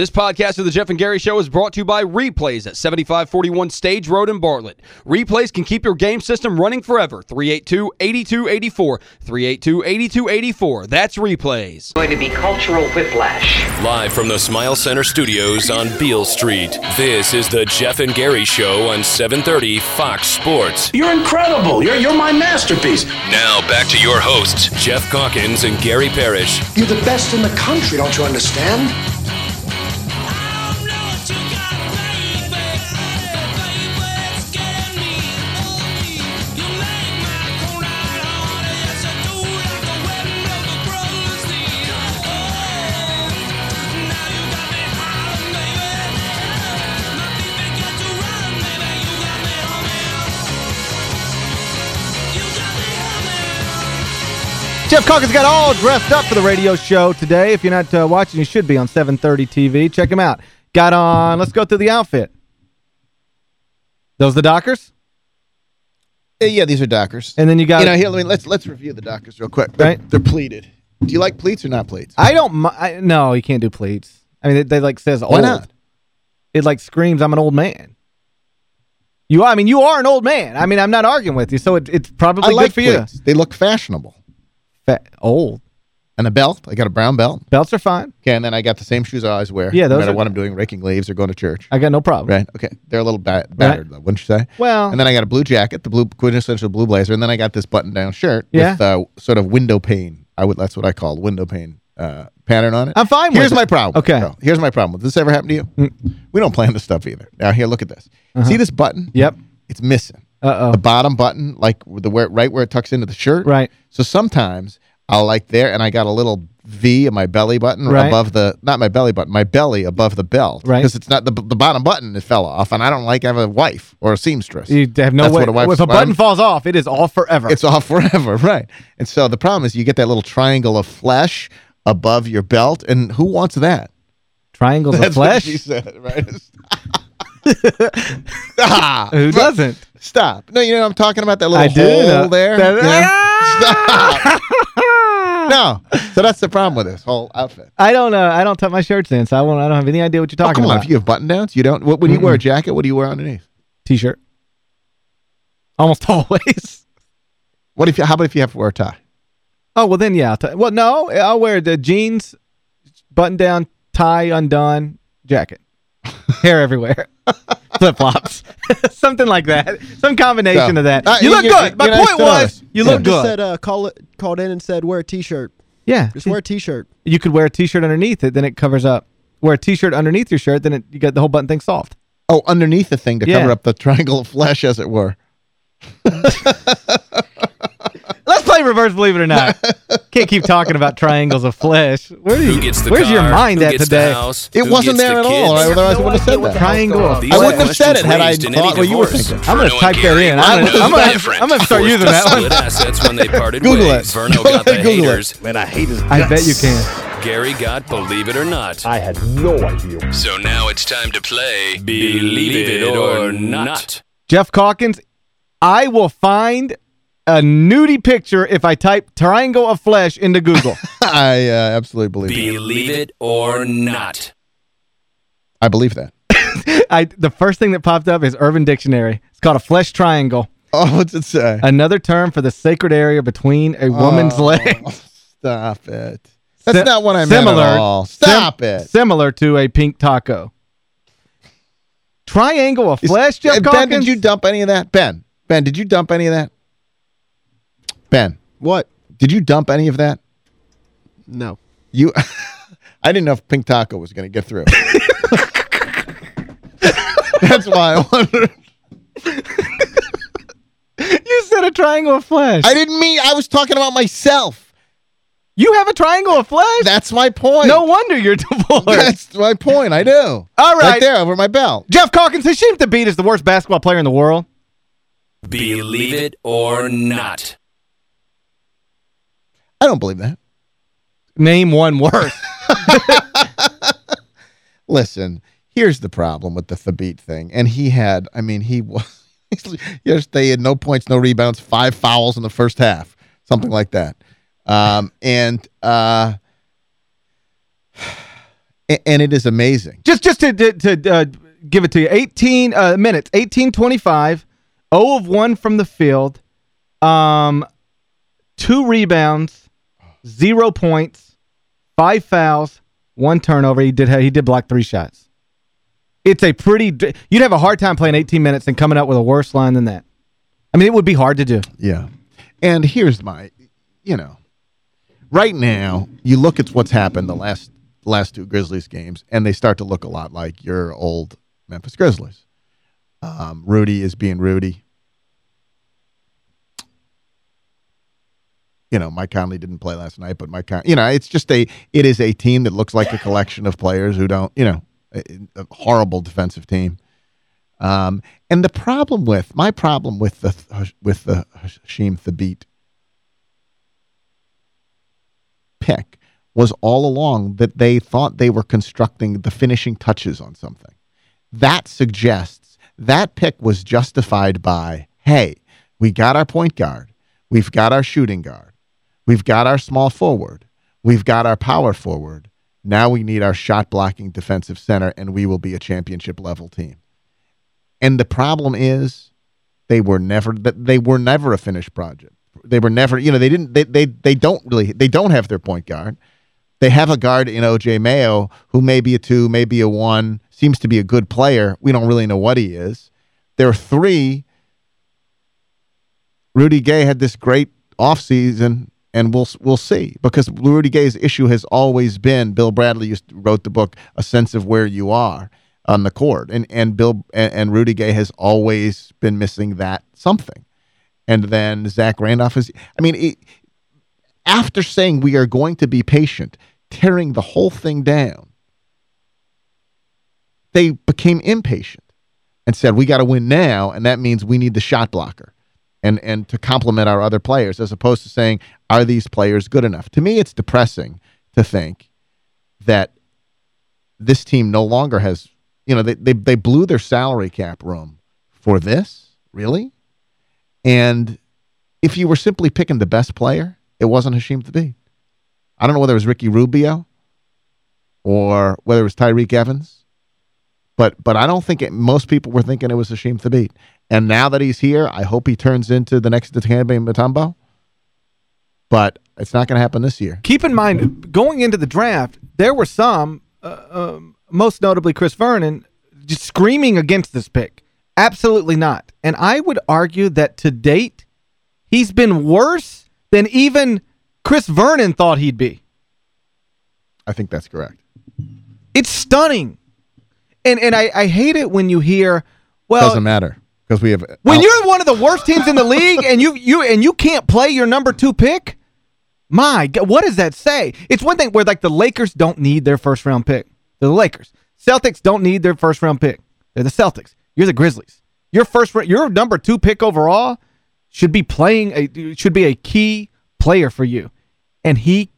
This podcast of the Geoff and Gary Show is brought to you by Replays at 7541 Stage Road in Bartlett. Replays can keep your game system running forever. 382-8284. 382-8284. That's Replays. Going to be cultural whiplash. Live from the Smile Center studios on Beale Street, this is the Geoff and Gary Show on 730 Fox Sports. You're incredible. You're, you're my masterpiece. Now back to your hosts, Geoff Calkins and Gary Parrish. You're the best in the country, don't you understand? Geoff Calkins got all dressed up for the radio show today. If you're not uh, watching, you should be on 730 TV. Check him out. Got on, let's go through the outfit. Those the Dockers? Uh, yeah, these are Dockers. And then you got... You know, here, let me, let's let's review the Dockers real quick. They're, Right. They're pleated. Do you like pleats or not pleats? I don't... I, no, you can't do pleats. I mean, they, they like says old. Why not? It like screams I'm an old man. You are, I mean, you are an old man. I mean, I'm not arguing with you, so it, it's probably I good like for you. They look fashionable. Old. And a belt. I got a brown belt. Belts are fine. Okay, and then I got the same shoes I always wear. Yeah, no those matter are- what I'm doing, raking leaves or going to church. I got no problem. Right. Okay. They're a little ba battered, though, wouldn't you say? Well- and then I got a blue jacket, the blue quintessential blue blazer, and then I got this button-down shirt Yeah. with uh, sort of window pane. I would. That's what I call window pane uh, pattern on it. I'm fine with Here's it. my problem. Okay. Mm. Bro. Here's my problem. Does this ever happen to you? We don't plan this stuff either. Now here, look at this. See this button? Yep. It's missing. Uh-oh. The bottom button, like the where right where it tucks into the shirt. Right. So sometimes I'll like there, and I got a little V in my belly button Right. above the not my belly button, my belly above the belt. Right. Because it's not the the bottom button it fell off, and I don't like I have a wife or a seamstress. You have no That's way. what a if a button I'm- falls off, it is off forever. It's off forever, right? And so the problem is you get that little triangle of flesh above your belt, and who wants that? Triangles of flesh? That's what she said, right? Stop. Who doesn't? Stop. No, you know what I'm talking about that little I hole know. there. That- Yeah? Stop. no. So that's the problem with this whole outfit. I don't uh, I don't tuck my shirts in, so I won't I don't have any idea what you're Oh, talking come on, about. if you have button downs, you don't. What, when you wear a jacket, what do you wear underneath? T-shirt. Almost always. What if? you How about if you have to wear a tie? Oh, well then yeah. I'll well no, I'll wear the jeans, button down, tie undone, jacket. Hair everywhere. Flip-flops. Something like that. Some combination So, of that. uh, you you- look you- good. My point was you Yeah. look just good. said uh, call it, called in and said wear a t-shirt. yeah. Just wear a t-shirt. You could wear a t-shirt underneath it, then it covers up. Wear a t-shirt underneath your shirt, then it, you got the whole button thing soft. Oh, underneath the thing to Yeah. cover up the triangle of flesh, as it were. Let's play reverse believe it or not. Can't keep talking about triangles of flesh. Where do you, Who gets the where's car? your mind Who at today? House? It Who wasn't there the at all. kids? Otherwise, I would have said that. Triangle of These I wouldn't have said it had I questions raised in thought any what you were divorce. thinking. I'm gonna type that Gary in. I'm gonna- I'm gonna- different. I'm gonna start using that one. Assets when they parted Google ways. it. Verno Go got the ahead, Google it. Man, I hate his I bet you can. Gary got Believe It or Not. I had no idea. So now it's time to play Believe It or Not. Geoff Calkins, I will find a nudie picture if I type triangle of flesh into Google. I uh, absolutely believe that. Believe it or not. I believe that. I The first thing that popped up is Urban Dictionary. It's called a flesh triangle. Oh, what's it say? Another term for the sacred area between a woman's Oh, legs. Stop it. That's Si- not what I similar, meant at all. Stop sim- it. Similar to a pink taco. Triangle of Is- flesh, Jeff ben, Calkins? did you dump any of that? Ben, Ben, did you dump any of that? Ben, What? did you dump any of that? No. You, I didn't know if Pink Taco was going to get through. That's why I wondered. You said a triangle of flesh. I didn't mean, I was talking about myself. you have a triangle of flesh? That's my point. no wonder you're divorced. That's my point. I do. All Right right. there over my belt. Geoff Calkins, Hasheem Thabeet is the worst basketball player in the world. Believe it or not. I don't believe that. Name one worse. Listen, here's the problem with the Thabeet thing. And he had, I mean, he was, yesterday he had no points, no rebounds, five fouls in the first half, something like that. Um, and, uh, and it is amazing. Just just to to, to uh, give it to you, 18 uh, minutes, 18-25, 0 of 1 from the field, um, two rebounds, zero points, five fouls, one turnover. He did he did block three shots. It's a pretty you'd have a hard time playing 18 minutes and coming up with a worse line than that. I mean, it would be hard to do. Yeah. And here's my, you know, right now, you look at what's happened the last last two Grizzlies games, and they start to look a lot like your old Memphis Grizzlies. Um, Rudy is being Rudy. You know, Mike Conley didn't play last night, but Mike Conley, you know, it's just a, it is a team that looks like a collection of players who don't, you know, a, a horrible defensive team. Um, and the problem with my problem with the with the Hasheem Thabeet pick was all along that they thought they were constructing the finishing touches on something. That suggests that pick was justified by, hey, we got our point guard, we've got our shooting guard, we've got our small forward, we've got our power forward. Now we need our shot blocking defensive center, and we will be a championship level team. And the problem is they were never they were never a finished project. They were never, you know, they didn't they they they don't really they don't have their point guard. They have a guard in OJ Mayo who may be a 2, maybe a 1, seems to be a good player. We don't really know what he is. There are three Rudy Gay had this great offseason and we'll we'll see because Rudy Gay's issue has always been Bill Bradley used wrote the book A Sense of Where You Are on the court. And and Bill and, and Rudy Gay has always been missing that something. And then Zach Randolph is, I mean, it, after saying we are going to be patient, tearing the whole thing down, they became impatient and said, we got to win now, and that means we need the shot blocker and, and to complement our other players, as opposed to saying, are these players good enough? To me, it's depressing to think that this team no longer has you know, they, they, they blew their salary cap room for this, really? And if you were simply picking the best player, it wasn't Hasheem Thabeet. I don't know whether it was Ricky Rubio or whether it was Tyreke Evans, but but I don't think it, most people were thinking it was Hasheem Thabeet. And now that he's here, I hope he turns into the next Dikembe Mutombo. But it's not going to happen this year. Keep in mind, going into the draft, there were some uh, um, most notably Chris Vernon, just screaming against this pick. Absolutely not. And I would argue that to date, he's been worse than even Chris Vernon thought he'd be. I think that's correct. It's stunning. And and I, I hate it when you hear, well... Doesn't matter. Because we have... When you're one of the worst teams in the league and you you and you can't play your number two pick, my God, what does that say? It's one thing where like the Lakers don't need their first round pick. They're the Lakers. Celtics don't need their first round pick. They're the Celtics. You're the Grizzlies. Your first your number 2 pick overall should be playing a should be a key player for you. And he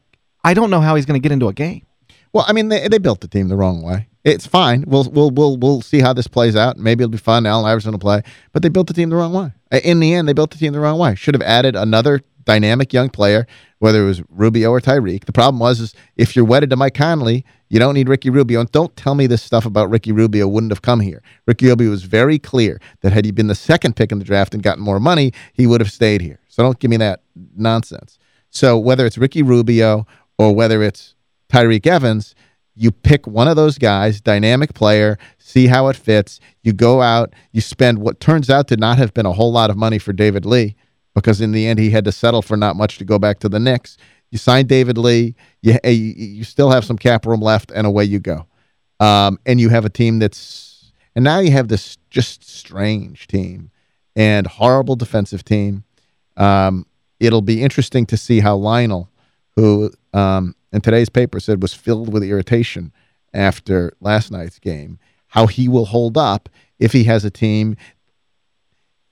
I don't know how he's going to get into a game. Well, I mean they they built the team the wrong way. It's fine. We'll we'll we'll we'll see how this plays out. Maybe it'll be fun. Allen Iverson will play, but they built the team the wrong way. In the end, they built the team the wrong way. Should have added another dynamic young player, whether it was Rubio or Tyreke. The problem was is if you're wedded to Mike Conley, you don't need Ricky Rubio. And don't tell me this stuff about Ricky Rubio wouldn't have come here. Ricky Rubio was very clear that had he been the second pick in the draft and gotten more money, he would have stayed here. So don't give me that nonsense. So whether it's Ricky Rubio or whether it's Tyreke Evans, you pick one of those guys, dynamic player, see how it fits. You go out, you spend what turns out to not have been a whole lot of money for David Lee because in the end he had to settle for not much to go back to the Knicks. You sign David Lee, you, you still have some cap room left, and away you go. Um, and you have a team that's – and now you have this just strange team and horrible defensive team. Um, it'll be interesting to see how Lionel, who um, in today's paper said was filled with irritation after last night's game, how he will hold up if he has a team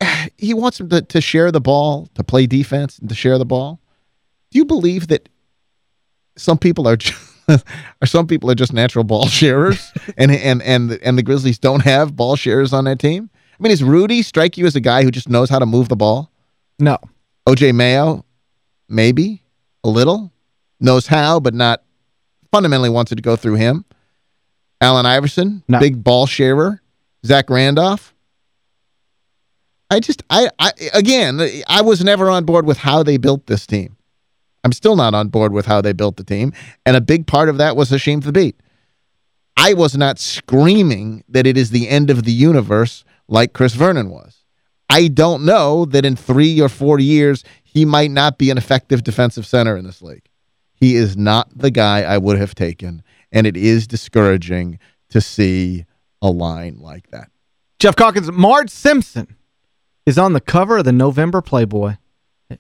he wants him to, to share the ball, to play defense, and to share the ball. Do you believe that some people are just, or some people are just natural ball sharers, and and and and the Grizzlies don't have ball sharers on that team? I mean, does Rudy strike you as a guy who just knows how to move the ball? No. OJ Mayo, maybe a little, knows how, but not fundamentally wants it to go through him. Allen Iverson, No. big ball sharer, Zach Randolph. I just, I, I, again, I was never on board with how they built this team. I'm still not on board with how they built the team, and a big part of that was Hasheem Thabeet. I was not screaming that it is the end of the universe like Chris Vernon was. I don't know that in three or four years he might not be an effective defensive center in this league. He is not the guy I would have taken, and it is discouraging to see a line like that. Geoff Calkins, Marge Simpson is on the cover of the November Playboy.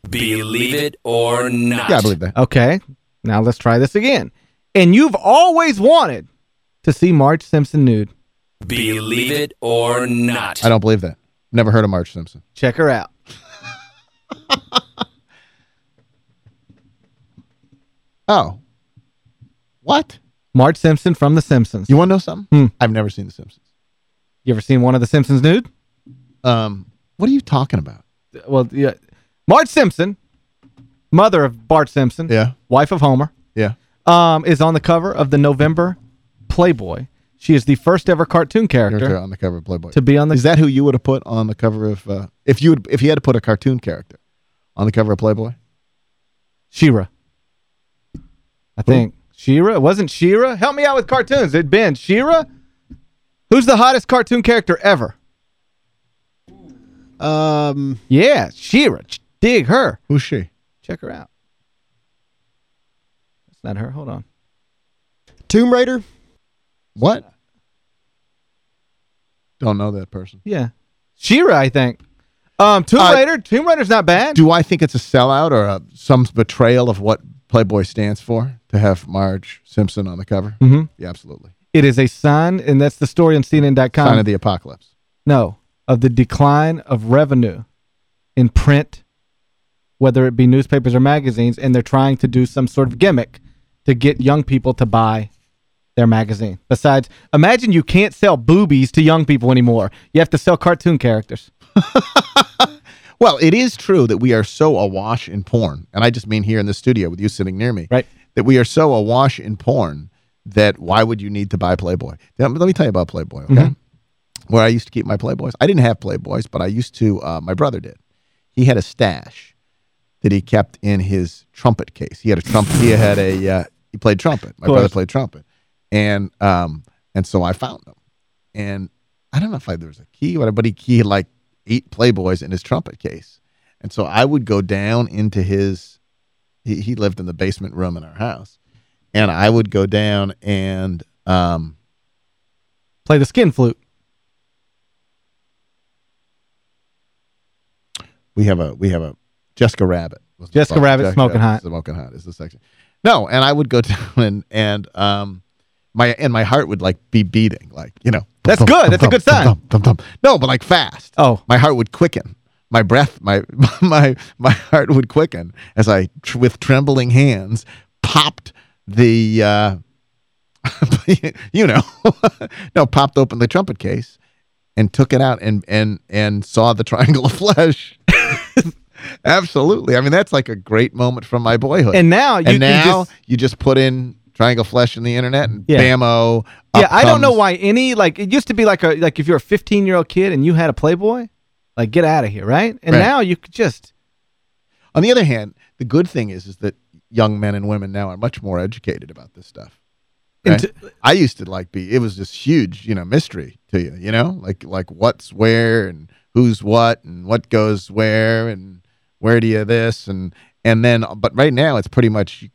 Believe it or not. Yeah, I believe that. Okay, now let's try this again. And you've always wanted to see Marge Simpson nude. Believe it or not. I don't believe that. Never heard of Marge Simpson. Check her out. Oh. What? Marge Simpson from The Simpsons. You want to know something? Hmm. I've never seen The Simpsons. You ever seen one of The Simpsons nude? Um, what are you talking about? Well, yeah. Marge Simpson, mother of Bart Simpson, Yeah. wife of Homer, Yeah. um, is on the cover of the November Playboy. She is the first ever cartoon character on the cover of Playboy. to be on the Is that who you would have put on the cover of uh, if you would if you had to put a cartoon character on the cover of Playboy? She-Ra. I think. She-Ra? It wasn't She-Ra? Help me out with cartoons. It been She-Ra? Who's the hottest cartoon character ever? Um, Yeah, She-Ra. Dig her. Who's she? Check her out. That's not her. Hold on. Tomb Raider. What? Don't know that person. Yeah. She-Ra, I think. Um, Tomb Uh, Raider. Tomb Raider's not bad. Do I think it's a sellout or a, some betrayal of what Playboy stands for to have Marge Simpson on the cover? Mhm. Yeah, absolutely. It is a sign, and that's the story on CNN.com. Sign of the apocalypse. No, of the decline of revenue in print, whether it be newspapers or magazines, and they're trying to do some sort of gimmick to get young people to buy their magazine. Besides, imagine you can't sell boobies to young people anymore. You have to sell cartoon characters. Well, it is true that we are so awash in porn, and I just mean here in the studio with you sitting near me, Right. That we are so awash in porn that why would you need to buy Playboy? Let me tell you about Playboy, okay? Where I used to keep my Playboys. I didn't have Playboys, but I used to, uh, my brother did. He had a stash that he kept in his trumpet case. He had a trumpet. He had a, uh, he played trumpet. My brother played trumpet. And, um, and so I found them. And I don't know if I, there was a key, or whatever, but he, he had like eight Playboys in his trumpet case. And so I would go down into his, he, he lived in the basement room in our house. And I would go down and, um, Play the skin flute. we have a, we have a Jessica Rabbit. Jessica. Rabbit, Smoking Hot. Smoking Hot is the section. No, and I would go down and, and, um, my, and my heart would like be beating, like, you know. That's thump, good. thump, That's a thump, good thump, sign. No, but like fast. Oh. my heart would quicken. My breath, my my my heart would quicken as I, tr- with trembling hands, popped the, uh, you know, no, popped open the trumpet case and took it out and and and saw the triangle of flesh. Absolutely. I mean, that's like a great moment from my boyhood. And now you and now just- you just put in triangle flesh in the internet and Yeah. bammo. Yeah, I don't know why any like it used to be like a like if you're a 15 year old kid and you had a Playboy, like get out of here, right? And Right. now you could just On the other hand, the good thing is is that young men and women now are much more educated about this stuff. Right? I used to like be it was this huge, you know, mystery to you, you know? Like like what's where and who's what and what goes where and where do you this and and then but right now it's pretty much you,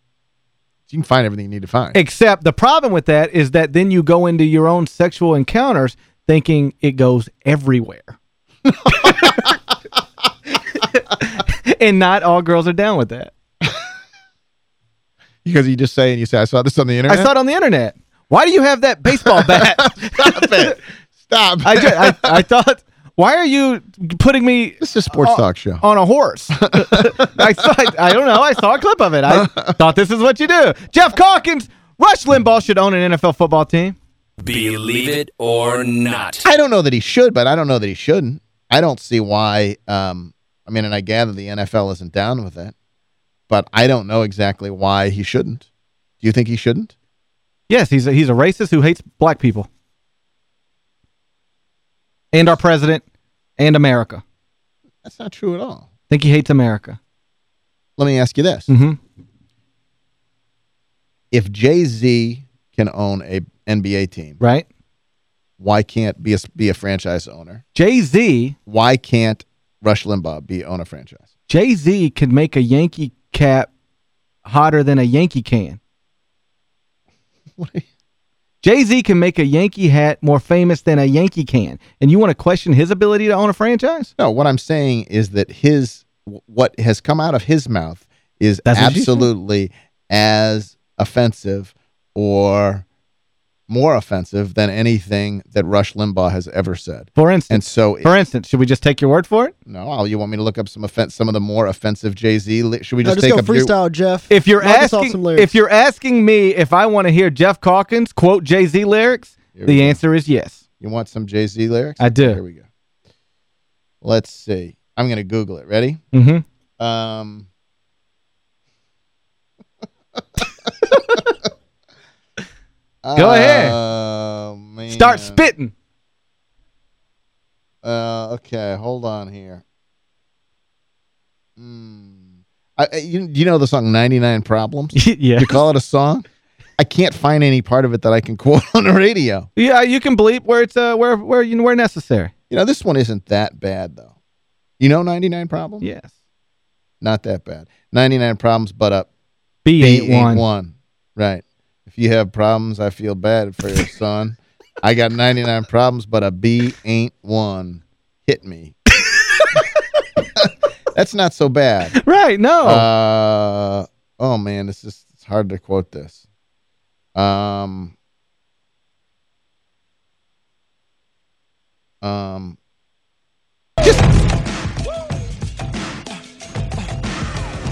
you can find everything you need to find. Except the problem with that is that then you go into your own sexual encounters thinking it goes everywhere. and not all girls are down with that. because you just say and you say I saw this on the internet. I saw it on the internet. Why do you have that baseball bat? Stop it. Stop. I, ju- I I thought, why are you putting me This is a sports on- talk show. on a horse? I saw. I don't know. I saw a clip of it. I thought this is what you do. Geoff Calkins, Rush Limbaugh should own an NFL football team. Believe it or not. I don't know that he should, but I don't know that he shouldn't. I don't see why. Um, I mean, and I gather the NFL isn't down with it, but I don't know exactly why he shouldn't. Do you think he shouldn't? Yes, he's a, he's a racist who hates black people. And our president and America. That's not true at all. I think he hates America. Let me ask you this. Mm-hmm. If Jay-Z can own a NBA team, Right? Why can't be a, be a franchise owner? Jay-Z Why can't Rush Limbaugh be own a franchise? Jay-Z could make a Yankee cap hotter than a Yankee can. What are you- Jay-Z can make a Yankee hat more famous than a Yankee can. And you want to question his ability to own a franchise? No, what I'm saying is that his what has come out of his mouth is That's what she said? absolutely as offensive or more offensive than anything that Rush Limbaugh has ever said. For instance, And instance, so, for instance, should we just take your word for it? no, I'll- you want me to look up some offense, some of the more offensive Jay Z? Should we No, just, just take go up your- freestyle, Jeff. If you're Knock asking if you're asking me if I want to hear Geoff Calkins quote Jay-Z lyrics, the go. answer is yes. You want some Jay Z lyrics? I do. Here we go. Let's see. I'm going to Google it. Ready? Mm-hmm. Um. Go ahead. Oh, man. Start spitting. Uh, okay, hold on here. Hmm. I, I- you, you know the song 99 Problems? yeah. You call it a song? I can't find any part of it that I can quote on the radio. Yeah, you can bleep where it's uh where where you where necessary. You know, this one isn't that bad, though. You know 99 Problems? Yes. Not that bad. 99 Problems, but a B, B ain't one. one. Right. If you have problems, I feel bad for your son. I got 99 problems, but a B ain't one. Hit me. That's not so bad. Right, no. Uh, oh, man, this is it's hard to quote this. Um, um,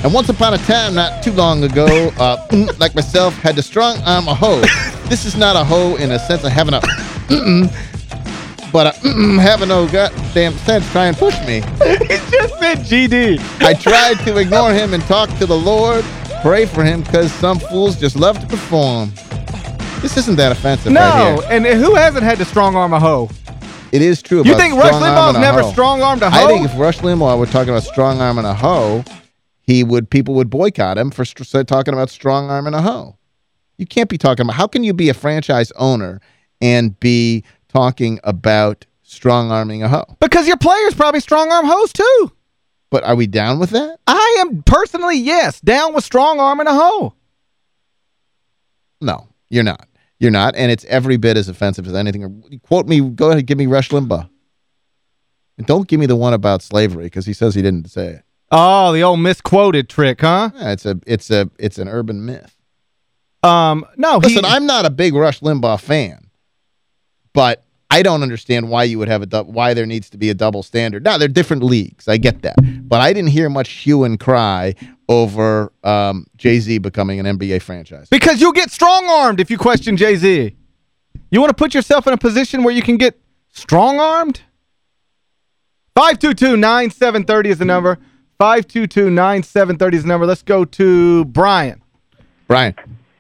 And once upon a time, not too long ago, uh, mm, like myself, had the strong arm a hoe. This is not a hoe in a sense of having a but a having no goddamn sense try and push me. he just said GD. I tried to ignore him and talk to the Lord, pray for him, because some fools just love to perform. This isn't that offensive No, right here. and who hasn't had to strong arm a hoe? It is true You think Rush Limbaugh's never strong armed a hoe? I think if Rush Limbaugh were talking about strong arm and a hoe, he would people would boycott him for talking about strong arm and a hoe. You can't be talking about how can you be a franchise owner and be talking about strong arming a hoe? because your players probably strong arm hoes too. But are we down with that? I am personally, yes, down with strong arm and a hoe. No, you're not. You're not, and it's every bit as offensive as anything. Quote me. Go ahead, give me Rush Limbaugh. And don't give me the one about slavery because he says he didn't say it. Oh, the old misquoted trick, huh? Yeah, it's a, it's a, it's an urban myth. Um, no, he, Listen, I'm not a big Rush Limbaugh fan, but I don't understand why you would have a why there needs to be a double standard. Now they're different leagues, I get that, but I didn't hear much hue and cry over um, Jay Z becoming an NBA franchise. because you'll get strong armed if you question Jay Z. You want to put yourself in a position where you can get strong armed? 522-9730 is the number. 522-9730 is the number. Let's go to Brian. Brian,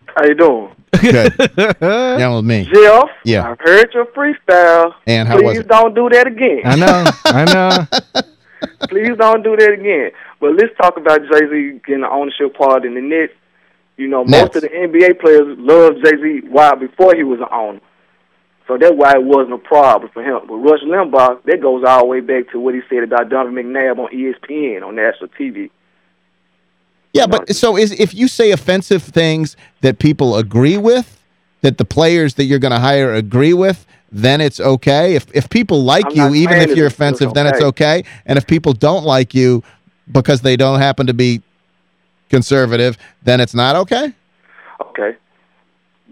How you doing? good, down with me. Jeff? Yeah. I've heard your freestyle. And how Please was don't do that again. I know, I know. Please don't do that again. But let's talk about Jay Z getting the ownership part in the Nets. You know, Nets. most of the NBA players loved Jay Z while before he was an owner. So that's why it wasn't a problem for him. But Rush Limbaugh, that goes all the way back to what he said about Donovan McNabb on ESPN on national TV. Yeah, but so is if you say offensive things that people agree with, that the players that you're going to hire agree with, then it's okay. If if people like I'm you, even if you're it's- it's offensive, then it's okay. okay. And if people don't like you because they don't happen to be conservative, then it's not okay. Okay.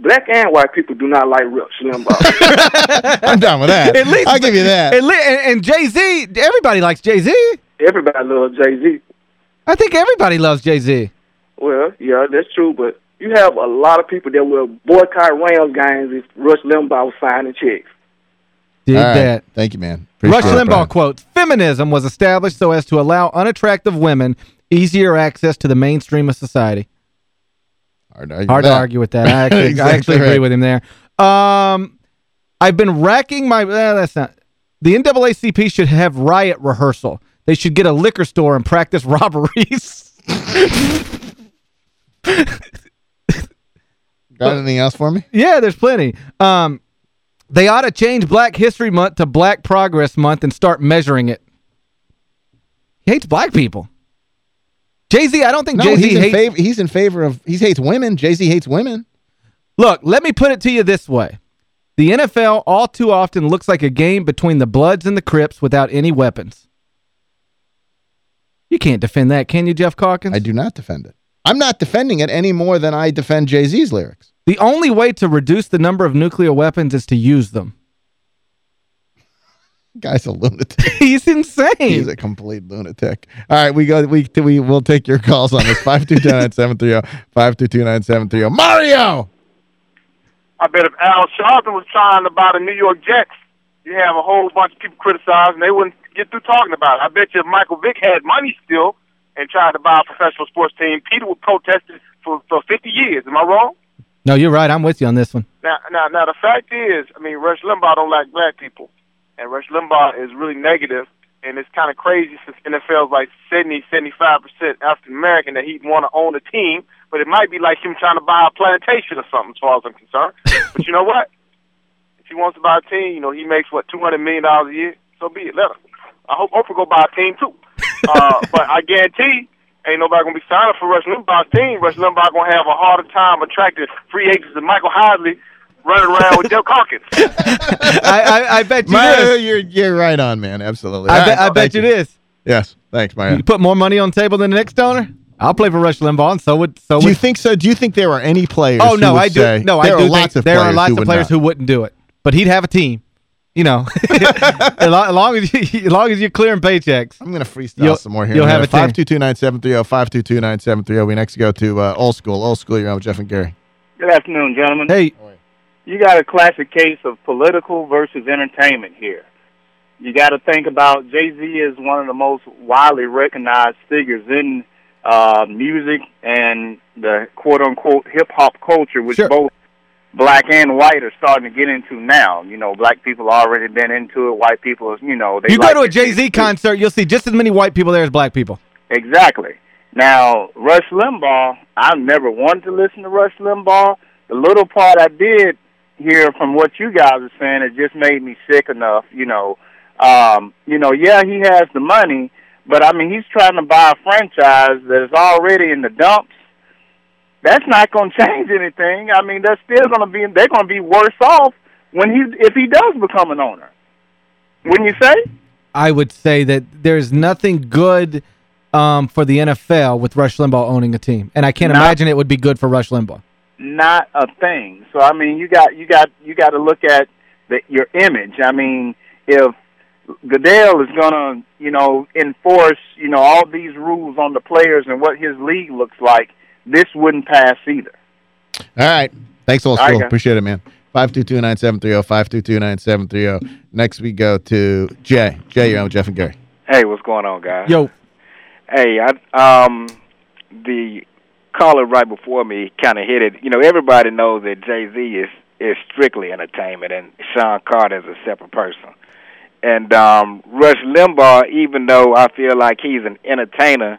Black and white people do not like Rush Limbaugh. I'm done with that. At least I'll give you that. At le- and, and Jay-Z, everybody likes Jay-Z. Everybody loves Jay Z. I think everybody loves Jay-Z. Well, yeah, that's true, but you have a lot of people that will boycott Rams games if Rush Limbaugh was signing checks. Did All right. that. Thank you, man. Rush Appreciate it, Limbaugh quotes, Feminism was established so as to allow unattractive women easier access to the mainstream of society. Hard to argue Hard with to that. argue with that. I actually, I Exactly actually agree with him there. Um, I've been racking my... eh, that's not... The NAACP should have riot rehearsal. They should get a liquor store and practice robberies. Got anything else for me? yeah, there's plenty. Um, they ought to change Black History Month to Black Progress Month and start measuring it. He hates black people. Jay-Z, I don't think No, Jay-Z he's in hates... favor. He's in favor of. He hates women. Jay Z hates women. Look, let me put it to you this way. The NFL all too often looks like a game between the Bloods and the Crips without any weapons. You can't defend that, can you, Geoff Calkins? I do not defend it. I'm not defending it any more than I defend Jay Z's lyrics. The only way to reduce the number of nuclear weapons is to use them. Guy's a lunatic. He's insane. He's a complete lunatic. All right, we go. We we will take your calls on this five two two nine seven three zero five two two nine seven three zero. Mario. I bet if Al Sharpton was trying to buy the New York Jets, you have a whole bunch of people criticizing. They wouldn't get through talking about it. I bet you if Michael Vick had money still and tried to buy a professional sports team, PETA would protest it for, for 50 years. Am I wrong? No, you're right. I'm with you on this one. Now, now, now, the fact is, I mean, Rush Limbaugh don't like black people, and Rush Limbaugh is really negative, and it's kind of crazy since NFL's like 70, 75 percent African American that he'd want to own a team, but it might be like him trying to buy a plantation or something, as far as I'm concerned. but you know what? If he wants to buy a team, you know, he makes what two hundred million dollars a year. So be it. Let him. I hope Oprah go buy a team too. Uh, but I guarantee. Ain't nobody gonna be signing for Rush Limbaugh's team. Rush Limbaugh gonna have a harder time attracting free agents than Michael Heisley running around with Geoff Calkins. I, I, I bet you Mario, this. you're you're right on, man. Absolutely. I, All bet, right, I bet thank you this. Yes, thanks, Mario. You put more money on the table than the next owner? I'll play for Rush Limbaugh, and so would so Do you think so? Do you think there are any players? oh who no, would I do. say- No, I do are lots think of there are lots of players not. who wouldn't do it, but he'd have a team. You know, as, long, as as you, as long as you're clearing paychecks. I'm going to freestyle You'll- some more here. you'll have a team. 522-9730, 522-9730. We next go to uh, Old School. Old School, you're on with Geoff and Gary. Good afternoon, gentlemen. Hey, You got a classic case of political versus entertainment here. You got to think about Jay Z is one of the most widely recognized figures in uh, music and the quote unquote hip hop culture, which Sure. both black and white are starting to get into now. You know, black people already been into it. White people, you know, they you like go to a. Jay Z concert, you'll see just as many white people there as black people. Exactly. Now, Rush Limbaugh, I never wanted to listen to Rush Limbaugh. The little part I did hear from what you guys are saying, it just made me sick enough. You know, um, you know, yeah, he has the money, but I mean, he's trying to buy a franchise that is already in the dumps. That's not going to change anything. I mean, they're still going to be they're going to be worse off when he if he does become an owner. Wouldn't you say? I would say that there's nothing good um, for the NFL with Rush Limbaugh owning a team, and I can't Not- imagine it would be good for Rush Limbaugh. Not a thing. So I mean, you got you got you got to look at the, your image. I mean, if Goodell is gonna you know enforce you know all these rules on the players and what his league looks like, this wouldn't pass either. All right. Thanks, Old All right, School. guys. Appreciate it, man. 522-9730, 522-9730. Next we go to Jay. Jay, you're on with Geoff and Gary. Hey, what's going on, guys? Yo, Hey, I um the caller right before me kind of hit it. You know, everybody knows that Jay Z is is strictly entertainment, and Sean Carter is a separate person. And um Rush Limbaugh, even though I feel like he's an entertainer,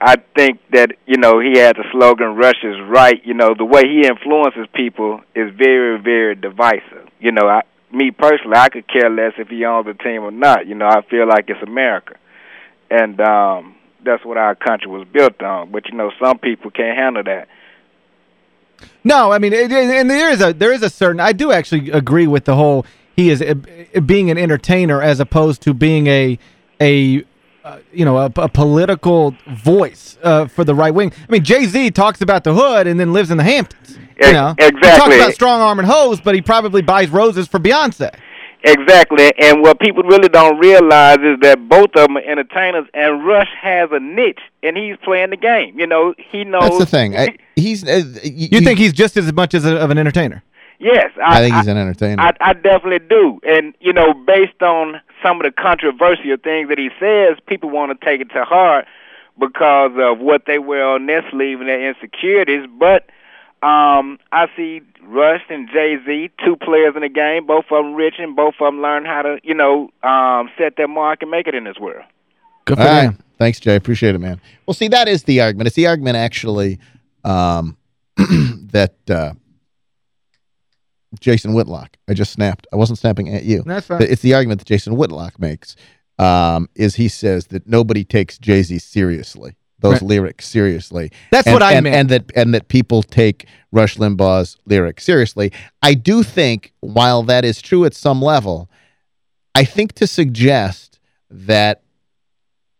I think that you know he had the slogan "Rush is right." You know, the way he influences people is very, very divisive. You know, I, me personally, I could care less if he owns the team or not. You know, I feel like it's America and um that's what our country was built on. But you know, some people can't handle that. No, I mean, it, and there is a there is a certain. I do actually agree with the whole. He is uh, being an entertainer as opposed to being a a uh, you know a, a political voice uh, for the right wing. I mean, Jay Z talks about the hood and then lives in the Hamptons. You know, he talks about strong arm and hose, but he probably buys roses for Beyonce. Exactly, and what people really don't realize is that both of them are entertainers, and Rush has a niche, and he's playing the game. You know, he knows. That's the thing. I, he's. Uh, You think he's just as much as a, of an entertainer? Yes, I, think he's an entertainer. I, I definitely do. And, you know, based on some of the controversial things that he says, people want to take it to heart because of what they wear on their sleeve and their insecurities. But um, I see Rush and Jay Z, two players in the game, both of them rich and both of them learn how to, you know, um, set their mark and make it in this world. Good for them. Thanks, Jay. Appreciate it, man. Well, see, that is the argument. It's the argument, actually, um, that uh, Jason Whitlock, I just snapped. I wasn't snapping at you. That's fine. It's the argument that Jason Whitlock makes, um, is he says that nobody takes Jay-Z seriously, those Right. lyrics seriously. That's And- what I and, meant. And that, and that people take Rush Limbaugh's lyrics seriously. I do think, while that is true at some level, I think to suggest that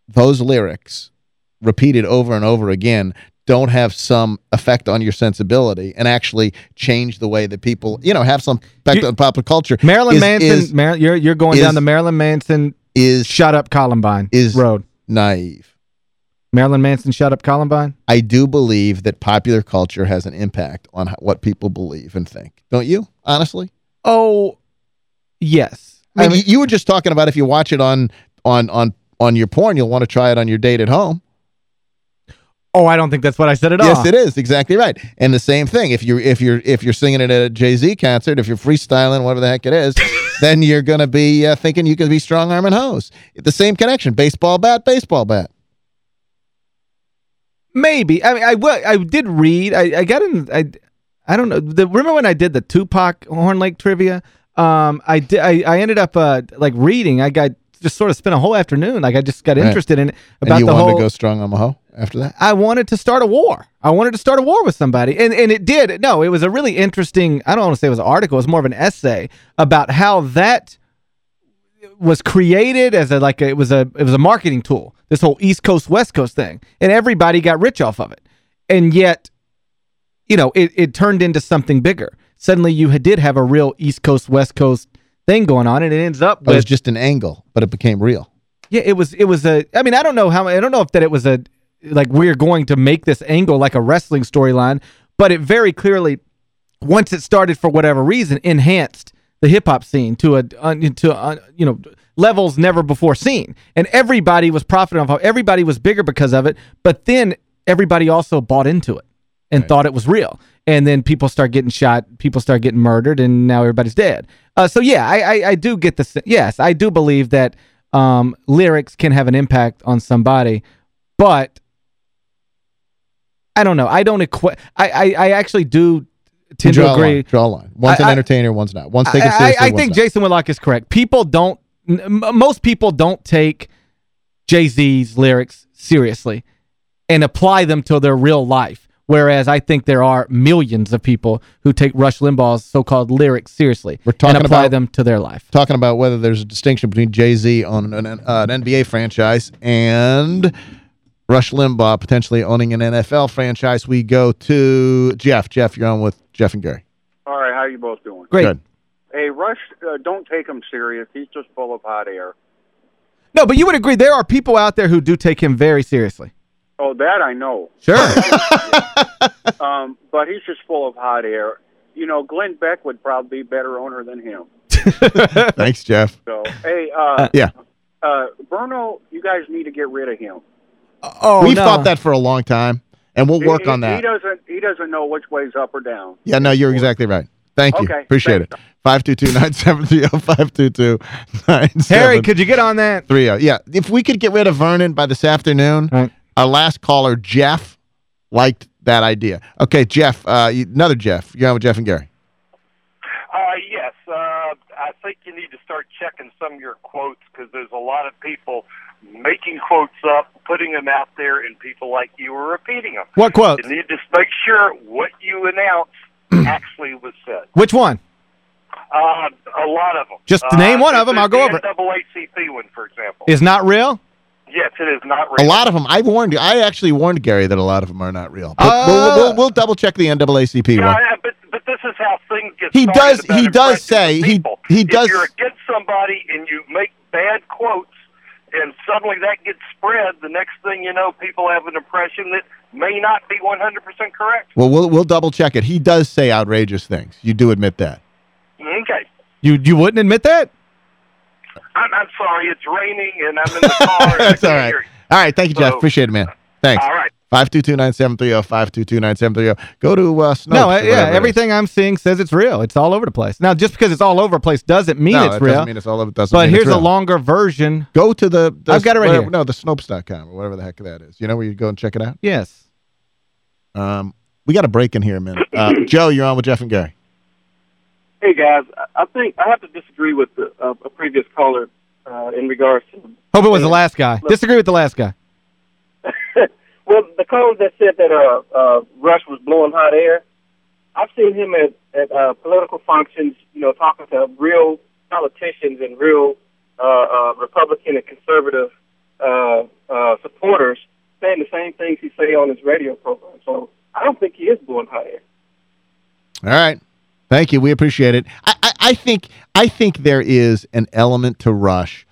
those lyrics repeated over and over again don't have some effect on your sensibility and actually change the way that people, you know, have some effect on popular culture. Marilyn is- Manson, is- Mar- you're you're going is- down the Marilyn Manson is shut up Columbine is road. naive. Marilyn Manson shot up Columbine? I do believe that popular culture has an impact on what people believe and think. Don't you, honestly? Oh, yes. I mean, you- you were just talking about if you watch it on on on on your porn, you'll want to try it on your date at home. Oh, I don't think that's what I said at yes, all. Yes, it is exactly right. And the same thing if you're if you're if you're singing it at a Jay Z concert, if you're freestyling, whatever the heck it is, then you're gonna be uh, thinking you can be strong arm and hose. The same connection: baseball bat, baseball bat. Maybe. I mean, I I did read. I, I got in. I I don't know. The, remember when I did the Tupac Horn Lake trivia? Um, I did. I, I ended up uh like reading. I got just sort of spent a whole afternoon. Like I just got Right. interested in it And about you the wanted whole. to go strong arm a after that. I wanted to start a war. I wanted to start a war with somebody. And and it did. No, it was a really interesting, I don't want to say it was an article, it was more of an essay about how that was created as a like a, it was a it was a marketing tool. This whole East Coast West Coast thing. And everybody got rich off of it. And yet you know, it it turned into something bigger. Suddenly you had, did have a real East Coast West Coast thing going on and it ends up It was just an angle, but it became real. yeah, it was it was a I mean, I don't know how I don't know if that it was a like we're going to make this angle like a wrestling storyline, but it very clearly once it started for whatever reason enhanced the hip hop scene to a uh, to uh, you know levels never before seen. And everybody was profiting off of everybody was bigger because of it, but then everybody also bought into it and thought it was real. And then people start getting shot, people start getting murdered, and now everybody's dead. Uh, so yeah, I, I I do get the yes, I do believe that um, lyrics can have an impact on somebody, but I don't know. I don't equate. I, I I actually do tend draw to a agree. line, draw a line. One's I- an I- entertainer, one's not. One's taken I- seriously, I, I think. Jason Whitlock is correct. People don't, most people don't take Jay-Z's lyrics seriously and apply them to their real life. Whereas I think there are millions of people who take Rush Limbaugh's so-called lyrics seriously We're talking and apply about- them to their life. talking about whether there's a distinction between Jay-Z owning an, uh, an NBA franchise and Rush Limbaugh potentially owning an NFL franchise. We go to Jeff. Jeff, you're on with Geoff and Gary. All right, how are you both doing? Great. Good. Hey, Rush, uh, don't take him serious. He's just full of hot air. No, but you would agree there are people out there who do take him very seriously. Oh, that I know. Sure. Um, but he's just full of hot air. You know, Glenn Beck would probably be a better owner than him. Thanks, Jeff. So, hey, uh, yeah. uh, Bruno, you guys need to get rid of him. oh, We've no. thought that for a long time, and we'll work He- on He that. doesn't. He doesn't know which way's up or down. Yeah, no, you're exactly right. Thank you. Okay, Appreciate it. 522-9730, 522-9730. Harry, could you get on that? 30. Yeah, if we could get rid of Vernon by this afternoon, Right. our last caller, Jeff, liked that idea. Okay, Jeff, uh, you- another Jeff. You're on with Geoff and Gary. Uh, yes, uh, I think you need to start checking some of your quotes because there's a lot of people making quotes up, putting them out there, and people like you are repeating them. What quotes? You need to make sure what you announce actually was said. Which one? Uh, a lot of them. Just to name one of them. I'll go over. The NAACP one, for example. Is not real? yes, it is not real. A lot of them, I warned you. I actually warned Gary that a lot of them are not real. But Uh, we'll, we'll, we'll double check the NAACP Yeah, one. yeah, but but this is how things get. He does- he does say- he- he does- If you're against somebody and you make bad quotes, and suddenly that gets spread, the next thing you know, people have an impression that may not be 100% correct. Well, we'll we'll double check it. He does say outrageous things. You do admit that. Okay. You you wouldn't admit that? I'm, I'm sorry, it's raining and I'm in the car. and I That's all can't right. hear you. All right, thank you, Jeff. So- Appreciate it, man. Thanks. All right. 522-9730, 522-9730. Go to uh, Snopes. No, or whatever yeah, everything I'm seeing says it's real. It's all over the place. Now, just because it's all over the place doesn't mean No, it's it real. doesn't mean it's all over. Doesn't but here's a longer version. Go to the, the I've got it right whatever- here. No, the Snopes.com or whatever the heck that is. You know where you go and check it out? Yes. Um, we got a break in here a minute. Uh, Joe, you're on with Geoff and Gary. Hey guys, I- think I have to disagree with the, uh, a previous caller uh, in regards to. Hope it was the last guy. Disagree with the last guy. Well, the caller that said that uh, uh, Rush was blowing hot air, I've seen him at at uh, political functions, you know, talking to real politicians and real uh, uh, Republican and conservative uh, uh, supporters, saying the same things he say on his radio program. So I don't think he is blowing hot air. All right. Thank you. We appreciate it. I, I, I think I think there is an element to Rush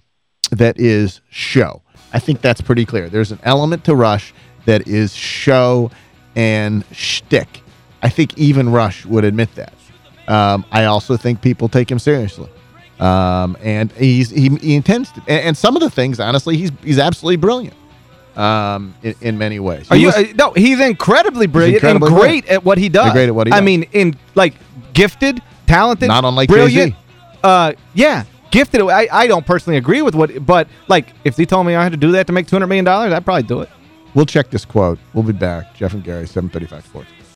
that is show. I think that's pretty clear. There's an element to Rush that is show and shtick. I think even Rush would admit that. Um, I also think people take him seriously. Um, and he's he, he intends to. And, and some of the things, honestly, he's he's absolutely brilliant um, in, in many ways. Are He you? was- uh, no, he's incredibly brilliant incredibly and great at what he does. He's great at what he does. I mean, in like gifted, talented, Not unlike brilliant. Uh, yeah, gifted. I I don't personally agree with what, but like if he told me I had to do that to make two hundred million dollars, I'd probably do it. We'll check this quote. We'll be back. Geoff and Gary, 735 Sports.